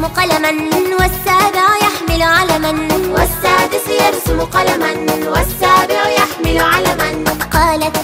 يرسم قلما والسابع يحمل علما. والسادس يرسم قلما والسابع يحمل علما. قالت